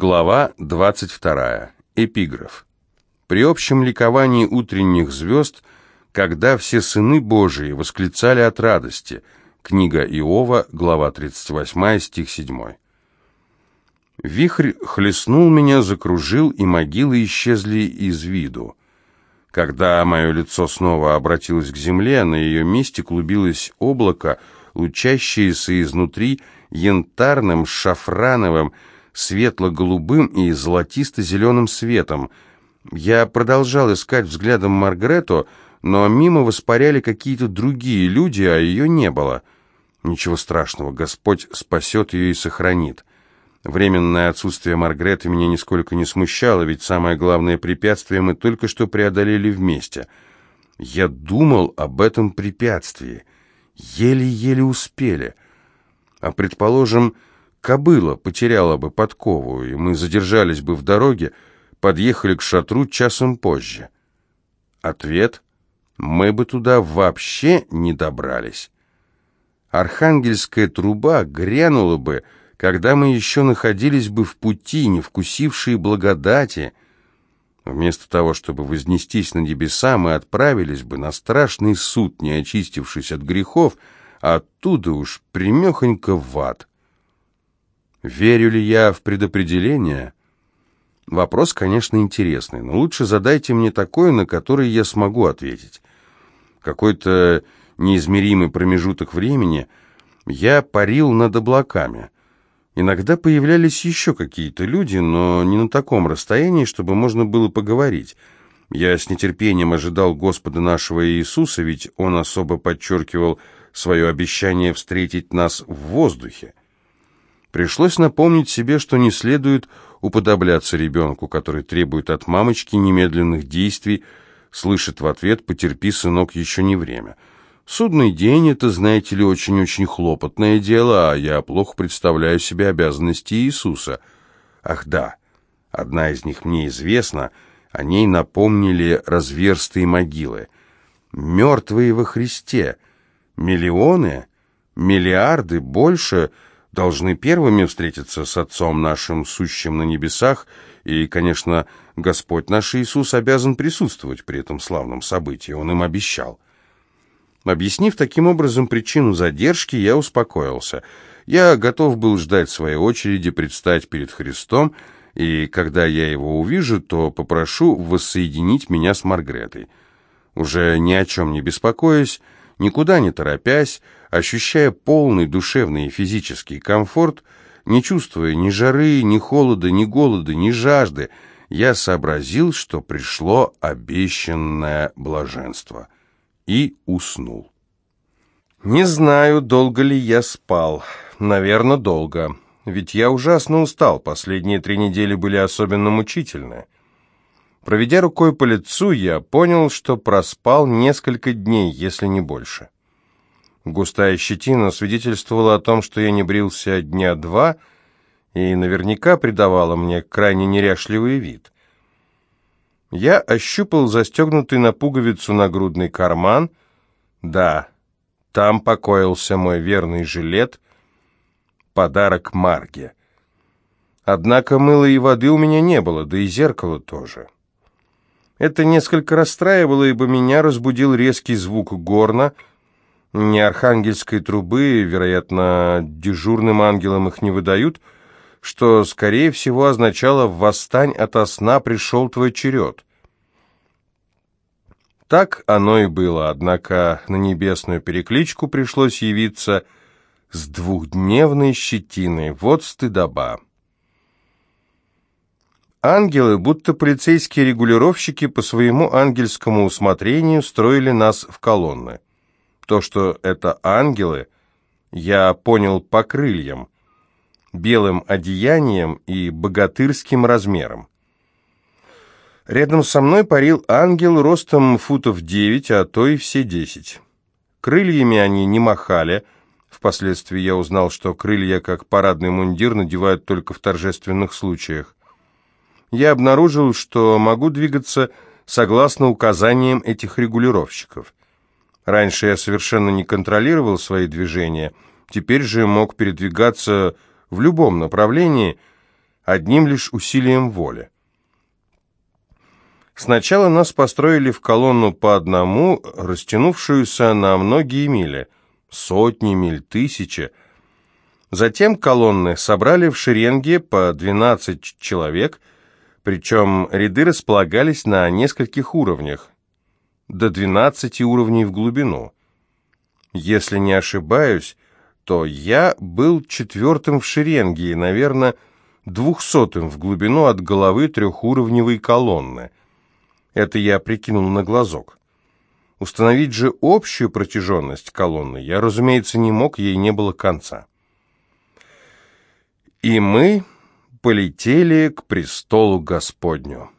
Глава 22. Эпиграф. При общем ликовании утренних звезд, когда все сыны Божии восклицали от радости. Книга Иова, глава 38, стих 7. Вихрь хлестнул меня, закружил, и могилы исчезли из виду. Когда мое лицо снова обратилось к земле, на ее месте клубилось облако, лучащееся изнутри янтарным, шафрановым, светло-голубым и золотисто-зеленым светом. Я продолжал искать взглядом Маргрету, но мимо воспаряли какие-то другие люди, а ее не было. Ничего страшного, Господь спасет ее и сохранит. Временное отсутствие Маргреты меня нисколько не смущало, ведь самое главное препятствие мы только что преодолели вместе. Я думал об этом препятствии. Еле-еле успели. А, предположим, Кобыла потеряла бы подкову, и мы задержались бы в дороге, подъехали к шатру часом позже. Ответ — мы бы туда вообще не добрались. Архангельская труба грянула бы, когда мы еще находились бы в пути, не вкусившие благодати. Вместо того, чтобы вознестись на небеса, мы отправились бы на страшный суд, не очистившись от грехов, а оттуда уж примехонько в ад. Верю ли я в предопределение? Вопрос, конечно, интересный, но лучше задайте мне такой, на который я смогу ответить. Какой-то неизмеримый промежуток времени я парил над облаками. Иногда появлялись еще какие-то люди, но не на таком расстоянии, чтобы можно было поговорить. Я с нетерпением ожидал Господа нашего Иисуса, ведь Он особо подчеркивал свое обещание встретить нас в воздухе. Пришлось напомнить себе, что не следует уподобляться ребенку, который требует от мамочки немедленных действий, слышит в ответ «потерпи, сынок, еще не время». Судный день — это, знаете ли, очень-очень хлопотное дело, а я плохо представляю себе обязанности Иисуса. Ах да, одна из них мне известна, о ней напомнили разверстые могилы. Мертвые во Христе. Миллионы, миллиарды, больше — должны первыми встретиться с Отцом нашим, сущим на небесах, и, конечно, Господь наш Иисус обязан присутствовать при этом славном событии, Он им обещал. Объяснив таким образом причину задержки, я успокоился. Я готов был ждать своей очереди предстать перед Христом, и когда я его увижу, то попрошу воссоединить меня с Маргретой. Уже ни о чем не беспокоясь, никуда не торопясь, ощущая полный душевный и физический комфорт, не чувствуя ни жары, ни холода, ни голода, ни жажды, я сообразил, что пришло обещанное блаженство, и уснул. Не знаю, долго ли я спал. Наверное, долго. Ведь я ужасно устал, последние три недели были особенно мучительны. Проведя рукой по лицу, я понял, что проспал несколько дней, если не больше. Густая щетина свидетельствовала о том, что я не брился дня два, и наверняка придавала мне крайне неряшливый вид. Я ощупал застегнутый на пуговицу нагрудный карман. Да, там покоился мой верный жилет, подарок Марге. Однако мыла и воды у меня не было, да и зеркала тоже. Это несколько расстраивало, ибо меня разбудил резкий звук горна — не архангельской трубы, вероятно, дежурным ангелам их не выдают, что, скорее всего, означало «восстань ото сна, пришел твой черед». Так оно и было, однако на небесную перекличку пришлось явиться с двухдневной щетиной. Вот стыдоба. Ангелы, будто полицейские регулировщики, по своему ангельскому усмотрению строили нас в колонны. То, что это ангелы, я понял по крыльям, белым одеянием и богатырским размером. Рядом со мной парил ангел ростом футов девять, а то и все десять. Крыльями они не махали. Впоследствии я узнал, что крылья, как парадный мундир, надевают только в торжественных случаях. Я обнаружил, что могу двигаться согласно указаниям этих регулировщиков. Раньше я совершенно не контролировал свои движения, теперь же мог передвигаться в любом направлении, одним лишь усилием воли. Сначала нас построили в колонну по одному, растянувшуюся на многие мили, сотни миль, тысячи. Затем колонны собрали в шеренге по 12 человек, причем ряды располагались на нескольких уровнях, до 12 уровней в глубину. Если не ошибаюсь, то я был четвертым в шеренге и, наверное, двухсотым в глубину от головы трехуровневой колонны. Это я прикинул на глазок. Установить же общую протяженность колонны я, разумеется, не мог, ей не было конца. И мы полетели к престолу Господню.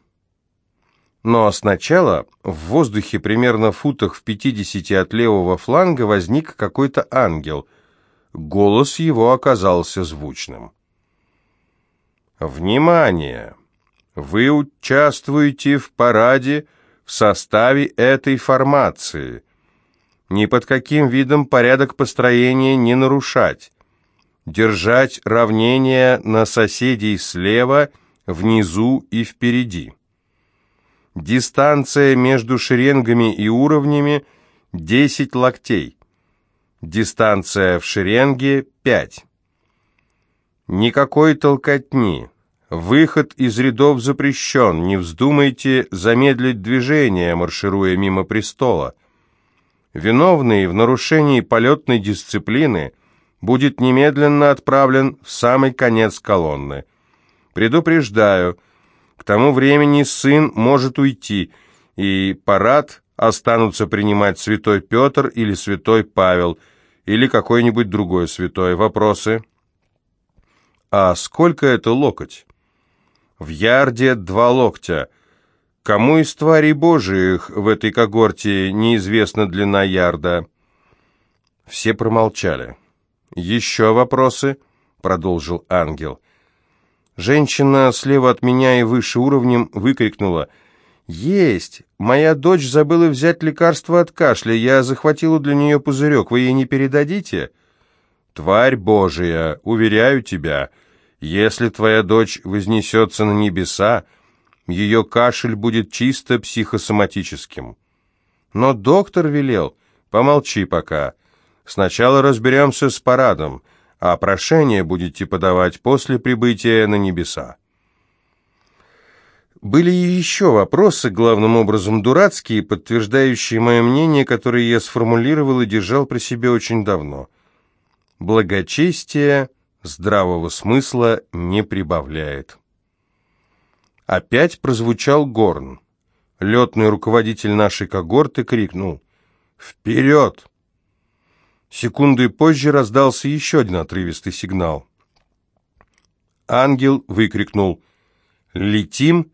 Но сначала в воздухе примерно футах в пятидесяти от левого фланга возник какой-то ангел. Голос его оказался звучным. «Внимание! Вы участвуете в параде в составе этой формации. Ни под каким видом порядок построения не нарушать. Держать равнение на соседей слева, внизу и впереди». Дистанция между шеренгами и уровнями 10 локтей. Дистанция в шеренге 5. Никакой толкотни. Выход из рядов запрещен. Не вздумайте замедлить движение, маршируя мимо престола. Виновный в нарушении полетной дисциплины будет немедленно отправлен в самый конец колонны. Предупреждаю, к тому времени сын может уйти, и парад останутся принимать святой Петр или святой Павел, или какой-нибудь другой святой. Вопросы? А сколько это локоть? В ярде два локтя. Кому из тварей божиих в этой когорте неизвестна длина ярда? Все промолчали. «Еще вопросы?» — продолжил ангел. Женщина слева от меня и выше уровнем выкрикнула. «Есть! Моя дочь забыла взять лекарство от кашля. Я захватила для нее пузырек. Вы ей не передадите?» «Тварь Божия, уверяю тебя, если твоя дочь вознесется на небеса, ее кашель будет чисто психосоматическим». «Но доктор велел. Помолчи пока. Сначала разберемся с парадом а прошение будете подавать после прибытия на небеса. Были и еще вопросы, главным образом дурацкие, подтверждающие мое мнение, которое я сформулировал и держал при себе очень давно. Благочестие здравого смысла не прибавляет. Опять прозвучал горн. Летный руководитель нашей когорты крикнул «Вперед!» Секунды позже раздался еще один отрывистый сигнал. Ангел выкрикнул «Летим!»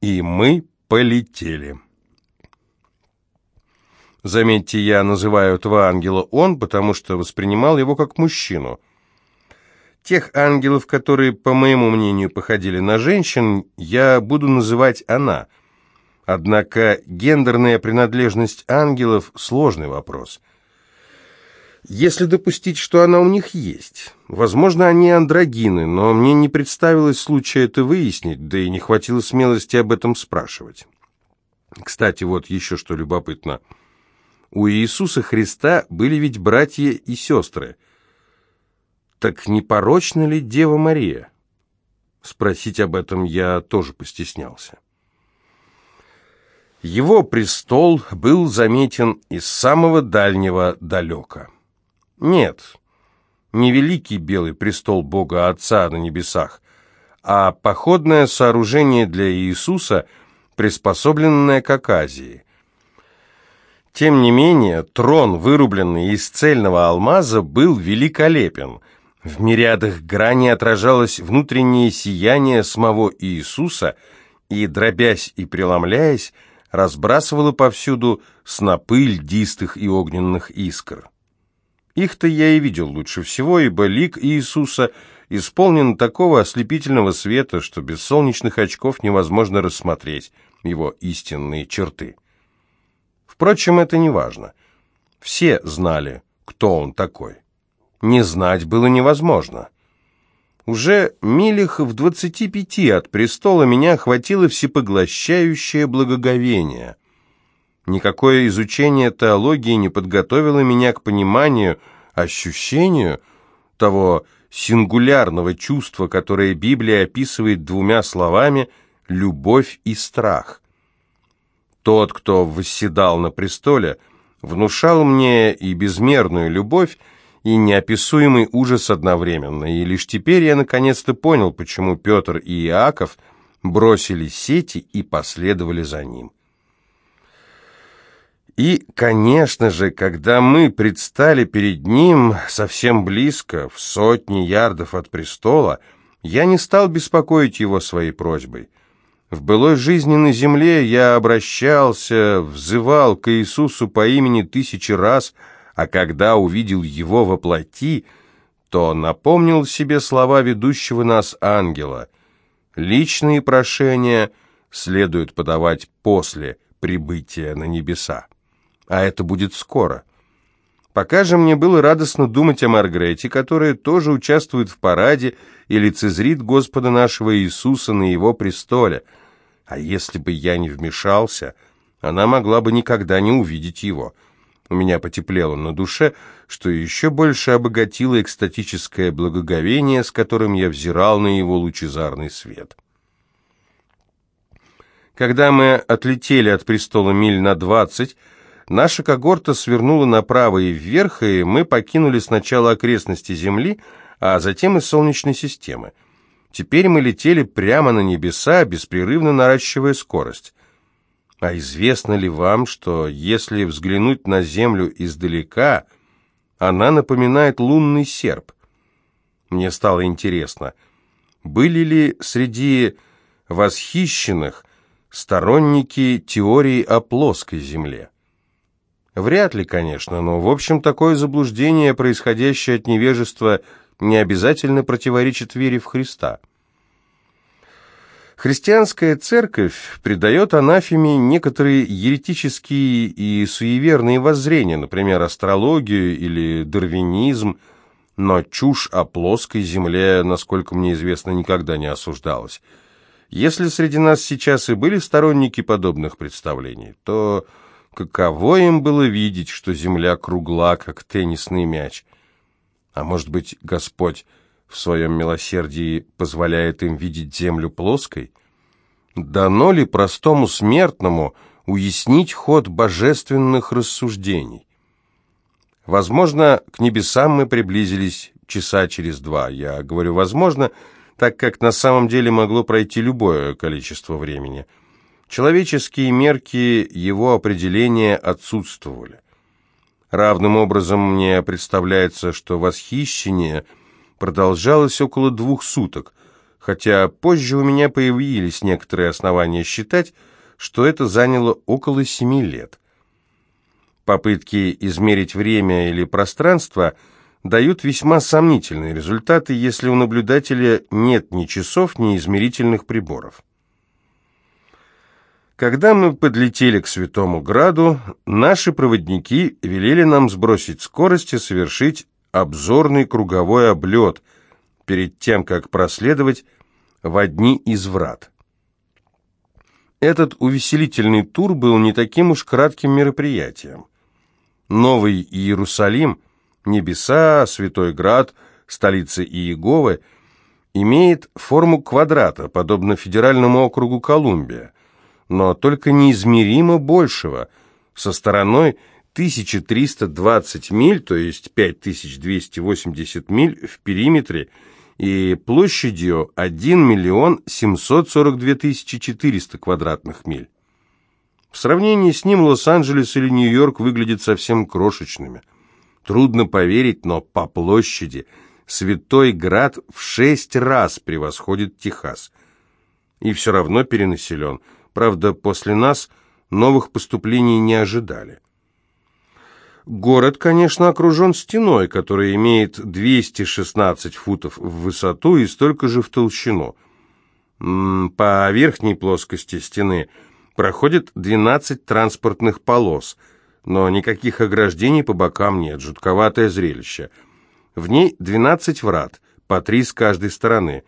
и мы полетели. Заметьте, я называю этого ангела «он», потому что воспринимал его как мужчину. Тех ангелов, которые, по моему мнению, походили на женщин, я буду называть «она». Однако гендерная принадлежность ангелов – сложный вопрос – если допустить, что она у них есть. Возможно, они андрогины, но мне не представилось случая это выяснить, да и не хватило смелости об этом спрашивать. Кстати, вот еще что любопытно. У Иисуса Христа были ведь братья и сестры. Так не порочна ли Дева Мария? Спросить об этом я тоже постеснялся. Его престол был заметен из самого дальнего далека. Нет, не великий белый престол Бога Отца на небесах, а походное сооружение для Иисуса, приспособленное к оказии. Тем не менее, трон, вырубленный из цельного алмаза, был великолепен. В мириадах граней отражалось внутреннее сияние самого Иисуса, и, дробясь и преломляясь, разбрасывало повсюду снопы льдистых и огненных искр. Их-то я и видел лучше всего, ибо лик Иисуса исполнен такого ослепительного света, что без солнечных очков невозможно рассмотреть его истинные черты. Впрочем, это не важно. Все знали, кто он такой. Не знать было невозможно. Уже милях в двадцати пяти от престола меня охватило всепоглощающее благоговение. Никакое изучение теологии не подготовило меня к пониманию, ощущению того сингулярного чувства, которое Библия описывает двумя словами «любовь и страх». Тот, кто восседал на престоле, внушал мне и безмерную любовь, и неописуемый ужас одновременно, и лишь теперь я наконец-то понял, почему Петр и Иаков бросили сети и последовали за ним. И, конечно же, когда мы предстали перед ним совсем близко, в сотни ярдов от престола, я не стал беспокоить его своей просьбой. В былой жизни на земле я обращался, взывал к Иисусу по имени тысячи раз, а когда увидел его во плоти, то напомнил себе слова ведущего нас ангела. Личные прошения следует подавать после прибытия на небеса а это будет скоро. Пока же мне было радостно думать о Маргрете, которая тоже участвует в параде и лицезрит Господа нашего Иисуса на его престоле. А если бы я не вмешался, она могла бы никогда не увидеть его. У меня потеплело на душе, что еще больше обогатило экстатическое благоговение, с которым я взирал на его лучезарный свет. Когда мы отлетели от престола миль на двадцать, Наша когорта свернула направо и вверх, и мы покинули сначала окрестности Земли, а затем и Солнечной системы. Теперь мы летели прямо на небеса, беспрерывно наращивая скорость. А известно ли вам, что если взглянуть на Землю издалека, она напоминает лунный серп? Мне стало интересно, были ли среди восхищенных сторонники теории о плоской Земле? Вряд ли, конечно, но, в общем, такое заблуждение, происходящее от невежества, не обязательно противоречит вере в Христа. Христианская церковь придает анафеме некоторые еретические и суеверные воззрения, например, астрологию или дарвинизм, но чушь о плоской земле, насколько мне известно, никогда не осуждалась. Если среди нас сейчас и были сторонники подобных представлений, то Каково им было видеть, что земля кругла, как теннисный мяч? А может быть, Господь в своем милосердии позволяет им видеть землю плоской? Дано ли простому смертному уяснить ход божественных рассуждений? Возможно, к небесам мы приблизились часа через два. Я говорю «возможно», так как на самом деле могло пройти любое количество времени – Человеческие мерки его определения отсутствовали. Равным образом мне представляется, что восхищение продолжалось около двух суток, хотя позже у меня появились некоторые основания считать, что это заняло около семи лет. Попытки измерить время или пространство дают весьма сомнительные результаты, если у наблюдателя нет ни часов, ни измерительных приборов. Когда мы подлетели к Святому Граду, наши проводники велели нам сбросить скорость и совершить обзорный круговой облет перед тем, как проследовать в одни из врат. Этот увеселительный тур был не таким уж кратким мероприятием. Новый Иерусалим, небеса, Святой Град, столица Иеговы, имеет форму квадрата, подобно федеральному округу Колумбия – но только неизмеримо большего, со стороной 1320 миль, то есть 5280 миль в периметре, и площадью 1 миллион 742 тысячи 400 квадратных миль. В сравнении с ним Лос-Анджелес или Нью-Йорк выглядят совсем крошечными. Трудно поверить, но по площади Святой Град в шесть раз превосходит Техас. И все равно перенаселен – Правда, после нас новых поступлений не ожидали. Город, конечно, окружен стеной, которая имеет 216 футов в высоту и столько же в толщину. По верхней плоскости стены проходит 12 транспортных полос, но никаких ограждений по бокам нет, жутковатое зрелище. В ней 12 врат, по три с каждой стороны.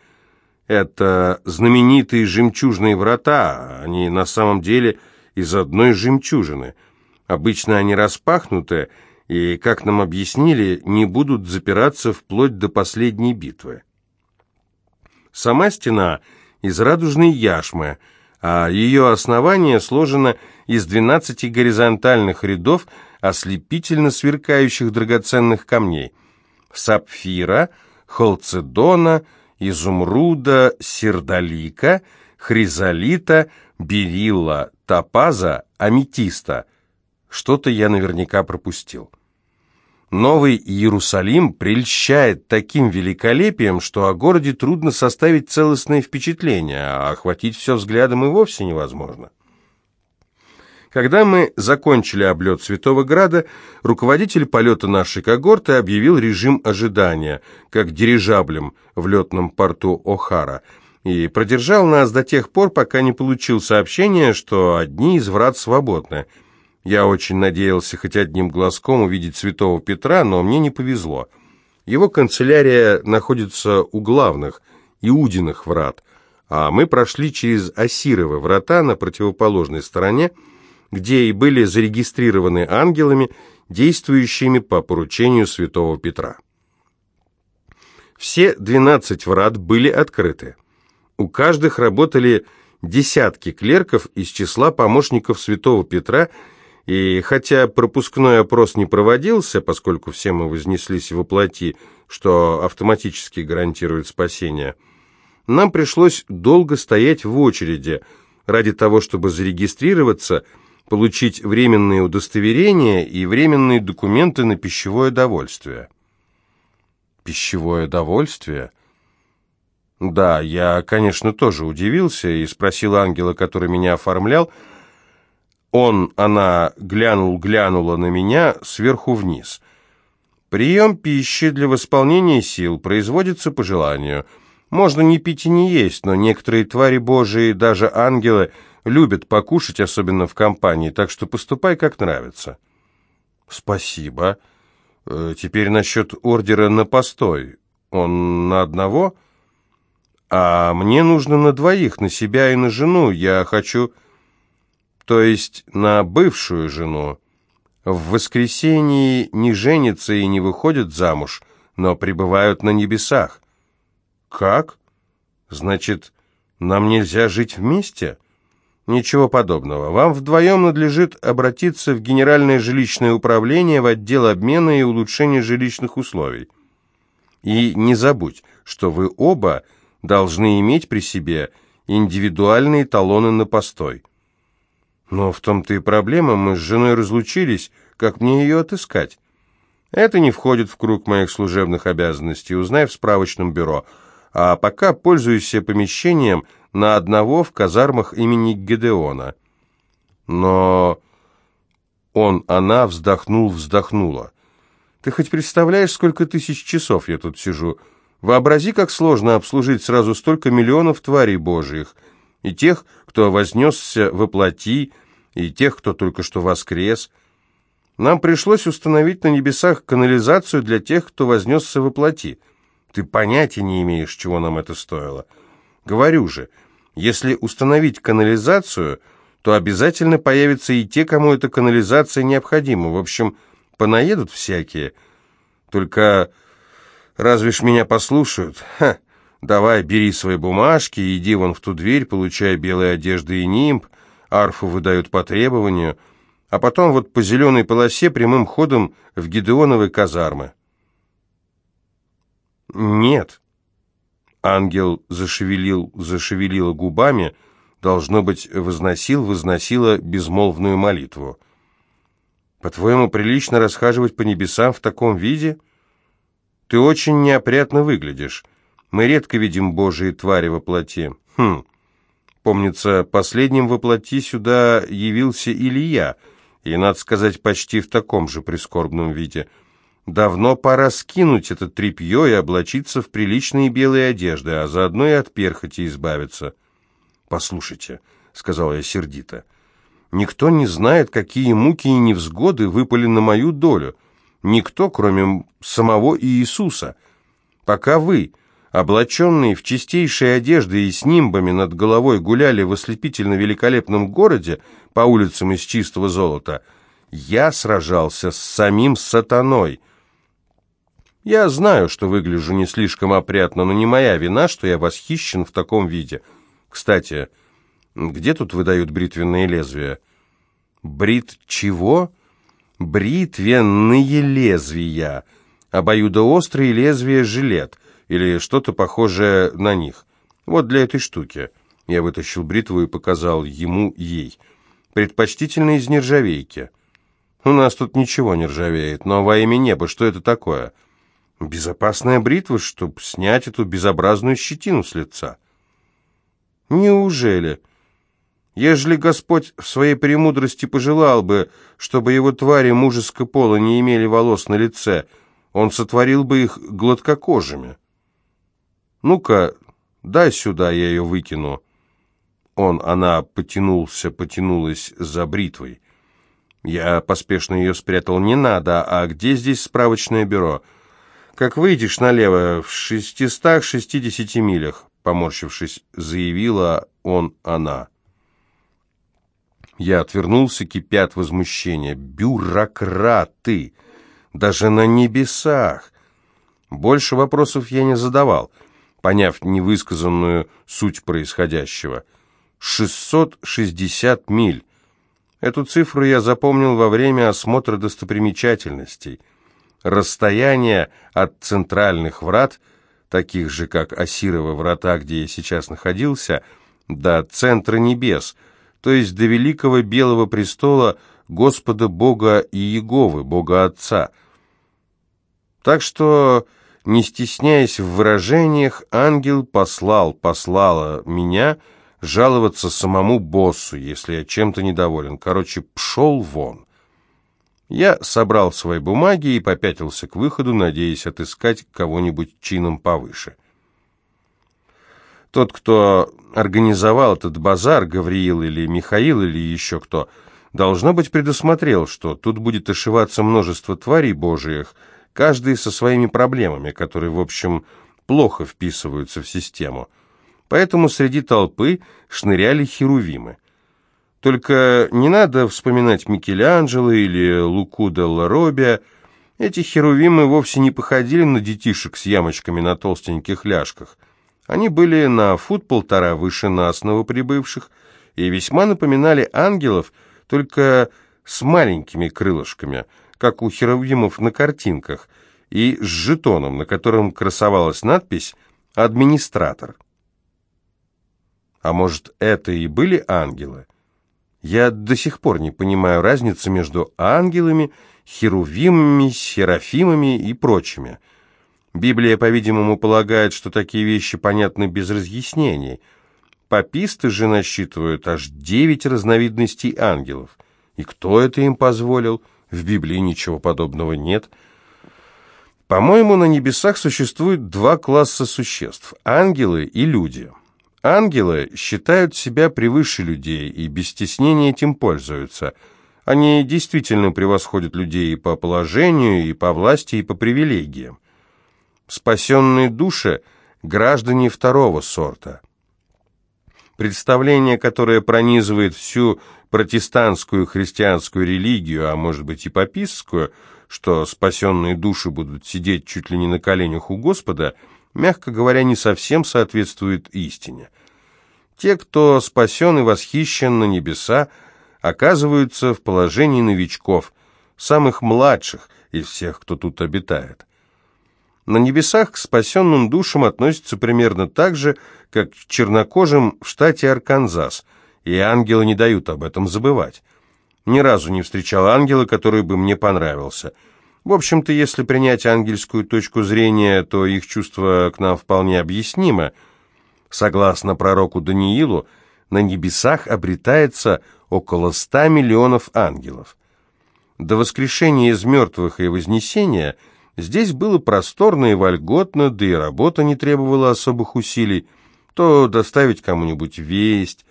Это знаменитые жемчужные врата, они на самом деле из одной жемчужины. Обычно они распахнуты, и, как нам объяснили, не будут запираться вплоть до последней битвы. Сама стена из радужной яшмы, а ее основание сложено из 12 горизонтальных рядов ослепительно сверкающих драгоценных камней – сапфира, халцедона, изумруда, сердолика, хризолита, берилла, топаза, аметиста. Что-то я наверняка пропустил. Новый Иерусалим прельщает таким великолепием, что о городе трудно составить целостное впечатление, а охватить все взглядом и вовсе невозможно. Когда мы закончили облет Святого Града, руководитель полета нашей когорты объявил режим ожидания, как дирижаблем в летном порту О'Хара, и продержал нас до тех пор, пока не получил сообщение, что одни из врат свободны – я очень надеялся хоть одним глазком увидеть святого Петра, но мне не повезло. Его канцелярия находится у главных, Иудиных врат, а мы прошли через Осировы врата на противоположной стороне, где и были зарегистрированы ангелами, действующими по поручению святого Петра. Все двенадцать врат были открыты. У каждых работали десятки клерков из числа помощников святого Петра и хотя пропускной опрос не проводился, поскольку все мы вознеслись в оплати, что автоматически гарантирует спасение, нам пришлось долго стоять в очереди ради того, чтобы зарегистрироваться, получить временные удостоверения и временные документы на пищевое довольствие. Пищевое довольствие? Да, я, конечно, тоже удивился и спросил ангела, который меня оформлял, он, она глянул-глянула на меня сверху вниз. Прием пищи для восполнения сил производится по желанию. Можно не пить и не есть, но некоторые твари божии, даже ангелы, любят покушать, особенно в компании, так что поступай как нравится. Спасибо. Э, теперь насчет ордера на постой. Он на одного? А мне нужно на двоих, на себя и на жену. Я хочу то есть на бывшую жену. В воскресенье не женятся и не выходят замуж, но пребывают на небесах. Как? Значит, нам нельзя жить вместе? Ничего подобного. Вам вдвоем надлежит обратиться в Генеральное жилищное управление в отдел обмена и улучшения жилищных условий. И не забудь, что вы оба должны иметь при себе индивидуальные талоны на постой. Но в том-то и проблема, мы с женой разлучились, как мне ее отыскать? Это не входит в круг моих служебных обязанностей, узнай в справочном бюро. А пока пользуюсь помещением на одного в казармах имени Гедеона. Но он, она вздохнул-вздохнула. Ты хоть представляешь, сколько тысяч часов я тут сижу? Вообрази, как сложно обслужить сразу столько миллионов тварей божьих, и тех, кто вознесся во плоти, и тех, кто только что воскрес. Нам пришлось установить на небесах канализацию для тех, кто вознесся во плоти. Ты понятия не имеешь, чего нам это стоило. Говорю же, если установить канализацию, то обязательно появятся и те, кому эта канализация необходима. В общем, понаедут всякие. Только разве ж меня послушают? Ха! Давай, бери свои бумажки, иди вон в ту дверь, получай белые одежды и нимб, арфу выдают по требованию, а потом вот по зеленой полосе прямым ходом в Гидеоновой казармы. «Нет». Ангел зашевелил, зашевелила губами, должно быть, возносил, возносила безмолвную молитву. «По-твоему, прилично расхаживать по небесам в таком виде? Ты очень неопрятно выглядишь. Мы редко видим Божьи твари во плоти. Хм, Помнится, последним воплоти сюда явился Илья, и, надо сказать, почти в таком же прискорбном виде. Давно пора скинуть это тряпье и облачиться в приличные белые одежды, а заодно и от перхоти избавиться. «Послушайте», — сказал я сердито, — «никто не знает, какие муки и невзгоды выпали на мою долю. Никто, кроме самого Иисуса. Пока вы облаченные в чистейшие одежды и с нимбами над головой гуляли в ослепительно великолепном городе по улицам из чистого золота, я сражался с самим сатаной. Я знаю, что выгляжу не слишком опрятно, но не моя вина, что я восхищен в таком виде. Кстати, где тут выдают бритвенные лезвия? Брит чего? Бритвенные лезвия. Обоюдоострые лезвия жилет или что-то похожее на них. Вот для этой штуки. Я вытащил бритву и показал ему ей. Предпочтительно из нержавейки. У нас тут ничего не ржавеет, но во имя неба, что это такое? Безопасная бритва, чтобы снять эту безобразную щетину с лица. Неужели? Ежели Господь в своей премудрости пожелал бы, чтобы его твари мужеского пола не имели волос на лице, он сотворил бы их гладкокожими. «Ну-ка, дай сюда, я ее выкину». Он, она потянулся, потянулась за бритвой. Я поспешно ее спрятал. «Не надо, а где здесь справочное бюро?» «Как выйдешь налево, в шестистах шестидесяти милях», поморщившись, заявила он, она. Я отвернулся, кипя от возмущения. «Бюрократы! Даже на небесах!» Больше вопросов я не задавал поняв невысказанную суть происходящего. 660 миль. Эту цифру я запомнил во время осмотра достопримечательностей. Расстояние от центральных врат, таких же, как Осирова врата, где я сейчас находился, до центра небес, то есть до великого белого престола Господа Бога и Иеговы, Бога Отца. Так что не стесняясь в выражениях, ангел послал, послала меня жаловаться самому боссу, если я чем-то недоволен. Короче, пшел вон. Я собрал свои бумаги и попятился к выходу, надеясь отыскать кого-нибудь чином повыше. Тот, кто организовал этот базар, Гавриил или Михаил или еще кто, должно быть предусмотрел, что тут будет ошиваться множество тварей божиих, каждый со своими проблемами, которые, в общем, плохо вписываются в систему. Поэтому среди толпы шныряли херувимы. Только не надо вспоминать Микеланджело или Луку Делла Робия. Эти херувимы вовсе не походили на детишек с ямочками на толстеньких ляжках. Они были на фут полтора выше нас, новоприбывших, и весьма напоминали ангелов, только с маленькими крылышками – как у херувимов на картинках, и с жетоном, на котором красовалась надпись «Администратор». А может, это и были ангелы? Я до сих пор не понимаю разницы между ангелами, херувимами, серафимами и прочими. Библия, по-видимому, полагает, что такие вещи понятны без разъяснений. Паписты же насчитывают аж девять разновидностей ангелов. И кто это им позволил? В Библии ничего подобного нет. По-моему, на небесах существует два класса существ – ангелы и люди. Ангелы считают себя превыше людей и без стеснения этим пользуются. Они действительно превосходят людей и по положению, и по власти, и по привилегиям. Спасенные души – граждане второго сорта. Представление, которое пронизывает всю протестантскую христианскую религию, а может быть и папистскую, что спасенные души будут сидеть чуть ли не на коленях у Господа, мягко говоря, не совсем соответствует истине. Те, кто спасен и восхищен на небеса, оказываются в положении новичков, самых младших из всех, кто тут обитает. На небесах к спасенным душам относятся примерно так же, как к чернокожим в штате Арканзас – и ангелы не дают об этом забывать. Ни разу не встречал ангела, который бы мне понравился. В общем-то, если принять ангельскую точку зрения, то их чувство к нам вполне объяснимо. Согласно пророку Даниилу, на небесах обретается около ста миллионов ангелов. До воскрешения из мертвых и вознесения здесь было просторно и вольготно, да и работа не требовала особых усилий. То доставить кому-нибудь весть,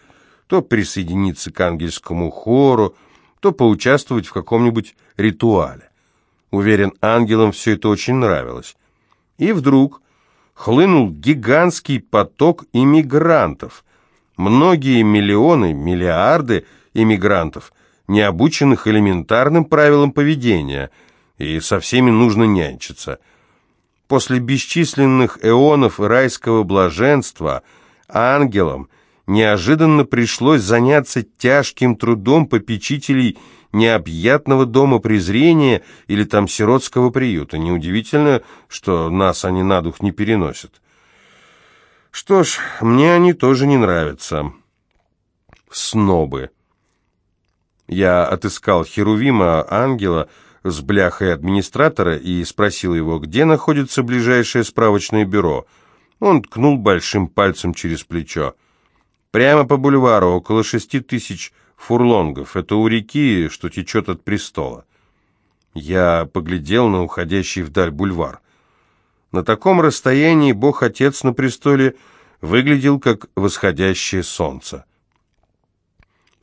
то присоединиться к ангельскому хору, то поучаствовать в каком-нибудь ритуале. Уверен, ангелам все это очень нравилось. И вдруг хлынул гигантский поток иммигрантов. Многие миллионы, миллиарды иммигрантов, не обученных элементарным правилам поведения, и со всеми нужно нянчиться. После бесчисленных эонов райского блаженства ангелам неожиданно пришлось заняться тяжким трудом попечителей необъятного дома презрения или там сиротского приюта. Неудивительно, что нас они на дух не переносят. Что ж, мне они тоже не нравятся. Снобы. Я отыскал Херувима, ангела, с бляхой администратора и спросил его, где находится ближайшее справочное бюро. Он ткнул большим пальцем через плечо. Прямо по бульвару, около шести тысяч фурлонгов. Это у реки, что течет от престола. Я поглядел на уходящий вдаль бульвар. На таком расстоянии Бог-Отец на престоле выглядел как восходящее солнце.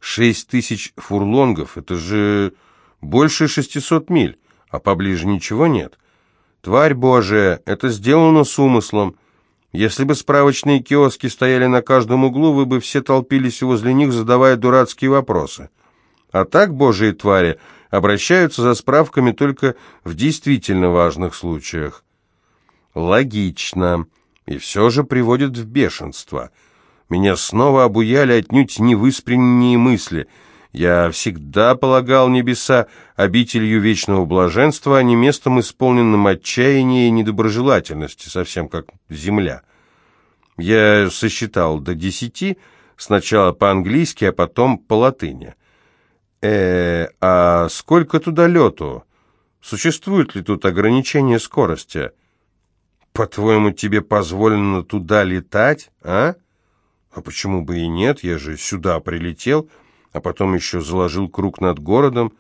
Шесть тысяч фурлонгов — это же больше шестисот миль, а поближе ничего нет. Тварь Божия, это сделано с умыслом. Если бы справочные киоски стояли на каждом углу, вы бы все толпились возле них, задавая дурацкие вопросы. А так божьи твари обращаются за справками только в действительно важных случаях. Логично. И все же приводит в бешенство. Меня снова обуяли отнюдь невыспренние мысли. Я всегда полагал небеса обителью вечного блаженства, а не местом, исполненным отчаяния и недоброжелательности, совсем как земля. Я сосчитал до десяти, сначала по-английски, а потом по латыни. э а сколько туда лету? Существует ли тут ограничение скорости? По-твоему, тебе позволено туда летать, а? А почему бы и нет? Я же сюда прилетел, а потом еще заложил круг над городом.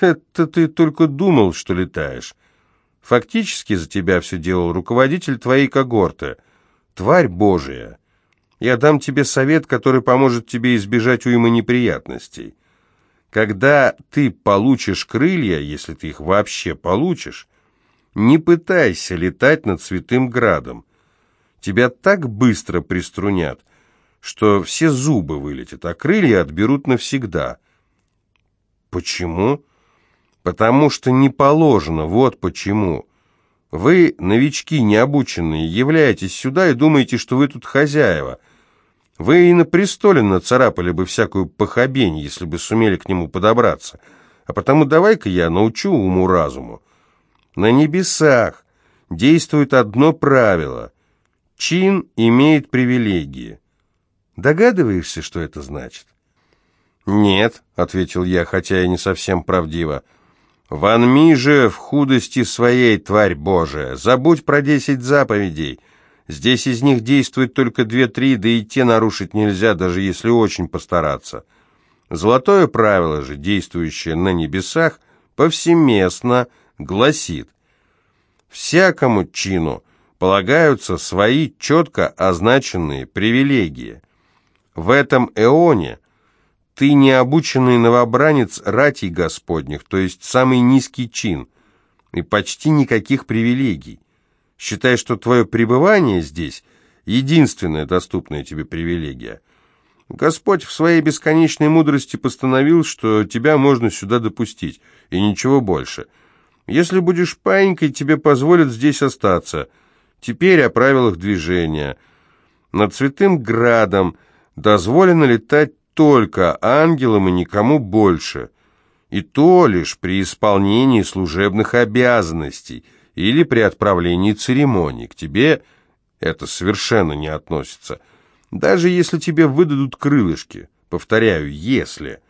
Это ты только думал, что летаешь. Фактически за тебя все делал руководитель твоей когорты — Тварь Божия, я дам тебе совет, который поможет тебе избежать уймы неприятностей. Когда ты получишь крылья, если ты их вообще получишь, не пытайся летать над Святым Градом. Тебя так быстро приструнят, что все зубы вылетят, а крылья отберут навсегда. Почему? Потому что не положено, вот почему. Вы, новички необученные, являетесь сюда и думаете, что вы тут хозяева. Вы и на престоле нацарапали бы всякую похабень, если бы сумели к нему подобраться. А потому давай-ка я научу уму-разуму. На небесах действует одно правило. Чин имеет привилегии. Догадываешься, что это значит? «Нет», — ответил я, хотя и не совсем правдиво. Ванми же в худости своей, тварь Божия, забудь про десять заповедей. Здесь из них действует только две-три, да и те нарушить нельзя, даже если очень постараться. Золотое правило же, действующее на небесах, повсеместно гласит, всякому чину полагаются свои четко означенные привилегии. В этом эоне ты необученный новобранец ратей Господних, то есть самый низкий чин, и почти никаких привилегий. Считай, что твое пребывание здесь – единственная доступная тебе привилегия. Господь в своей бесконечной мудрости постановил, что тебя можно сюда допустить, и ничего больше. Если будешь паинькой, тебе позволят здесь остаться. Теперь о правилах движения. Над Святым Градом дозволено летать только ангелам и никому больше, и то лишь при исполнении служебных обязанностей или при отправлении церемоний. К тебе это совершенно не относится. Даже если тебе выдадут крылышки, повторяю, если...